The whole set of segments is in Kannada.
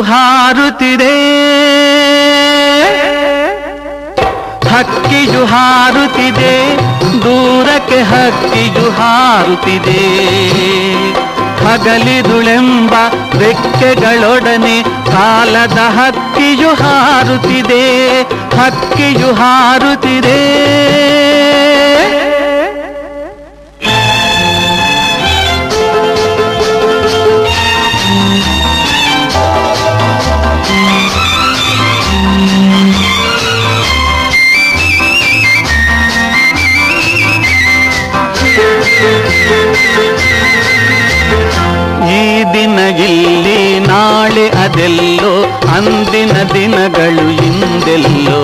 ಹಾರುತ್ತಿದೆ. ಹಕ್ಕಿಯು ಹಾರುತ್ತಿದೆ. ದೂರಕ್ಕೆ ಹಕ್ಕಿಯು ಹಾರುತ್ತಿದೆ. ಹಗಲಿದುಳೆಂಬ ರೆಕ್ಕೆಗಳೊಡನೆ ಕಾಲದ ಹಕ್ಕಿಯು ಹಾರುತ್ತಿದೆ. ಹಕ್ಕಿಯು ಹಾರುತ್ತಿದೆ. ಈ ದಿನ ನಾಳೆ ಅದೆಲ್ಲೋ, ಅಂದಿನ ದಿನಗಳು ಇಂದೆಲ್ಲೋ.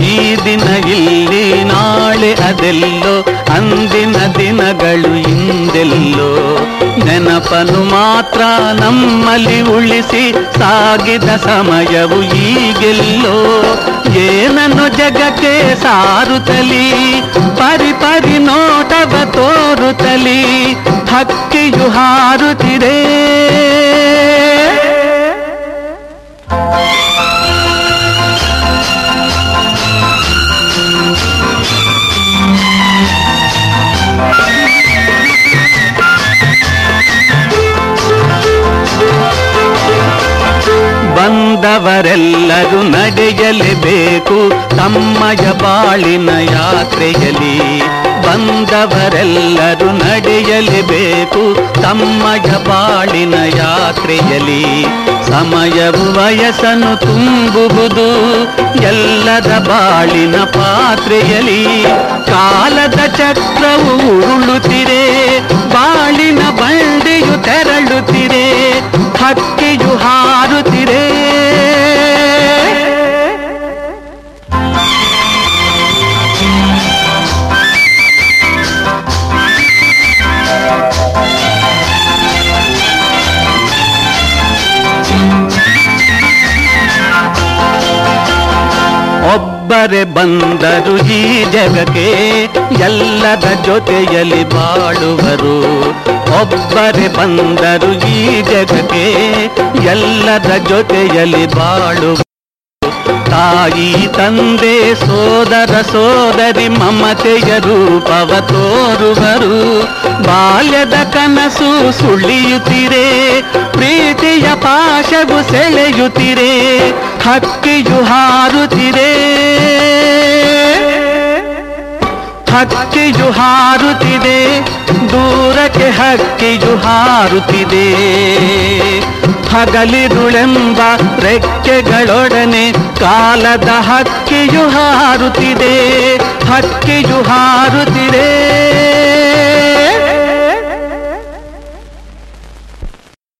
ಈ ದಿನ ಇಲ್ಲಿ ನಾಳೆ ಅದೆಲ್ಲೋ, ಅಂದಿನ ದಿನಗಳು ಇಂದೆಲ್ಲೋ. ನೆನಪನು ಮಾತ್ರ ನಮ್ಮಲ್ಲಿ ಉಳಿಸಿ, ಸಾಗಿದ ಸಮಯವು ಈಗೆಲ್ಲೋ. ಏನನ್ನು ಜಗಕ್ಕೆ ಸಾರುತ್ತಲಿ? ಪರಿ ಪರಿ ನೋಟವ ತೋರುತ್ತಲಿ? ಹಕ್ಕಿಯು ಹಾರುತ್ತಿದೆ. ಬಂದವರೆಲ್ಲರೂ ನಡೆಯಲೇಬೇಕು. ತಮ್ಮಯ ಬಾಳಿನ ಯಾತ್ರೆಯಲ್ಲಿ ಬಂದವರೆಲ್ಲರೂ ನಡೆಯಲೇಬೇಕು. ತಮ್ಮಯ ಬಾಳಿನ ಯಾತ್ರೆಯಲ್ಲಿ ಸಮಯವು ವಯಸ್ಸನ್ನು ತುಂಬುವುದು. ಎಲ್ಲದ ಬಾಳಿನ ಪಾತ್ರೆಯಲ್ಲಿ ಕಾಲದ ಚಕ್ರವು ಉರುಳುತ್ತಿರೆ ಬಾಳಿನ ಬಂಡೆಯು ತೆರಳುತ್ತಿರೆ ಒಬ್ಬರೇ ಬಂದರು ಈ ಜಗಕ್ಕೆ ಎಲ್ಲರ ಜೊತೆಯಲ್ಲಿ ಬಾಳುವರು. ಒಬ್ಬರೇ ಬಂದರು ಈ ಜಗಕ್ಕೆ ಎಲ್ಲರ ಜೊತೆಯಲ್ಲಿ ಬಾಳುವರು. ತಾಯಿ, ತಂದೆ, ಸೋದರ, ಸೋದರಿ, ಮಮತೆಯ ರೂಪವ ತೋರುವರು. ಬಾಲ್ಯದ ಕನಸು ಸುಳಿಯುತ್ತಿರೆ, ಪ್ರೀತಿಯ ಪಾಶವು ಸೆಳೆಯುತ್ತಿರೆ ಹಕ್ಕಿಯು ಹಾರುತ್ತಿದೆ. ಹಕ್ಕಿಯು ಹಾರುತ್ತಿದೆ. ದೂರಕ್ಕೆ ಹಕ್ಕಿಯು ಹಾರುತ್ತಿದೆ. ಹಗಲಿರುಳೆಂಬ ರೆಕ್ಕೆಗಳೊಡನೆ ಕಾಲದ ಹಕ್ಕಿಯು ಹಾರುತ್ತಿದೆ. ಹಕ್ಕಿಯು ಹಾರುತ್ತಿದೆ.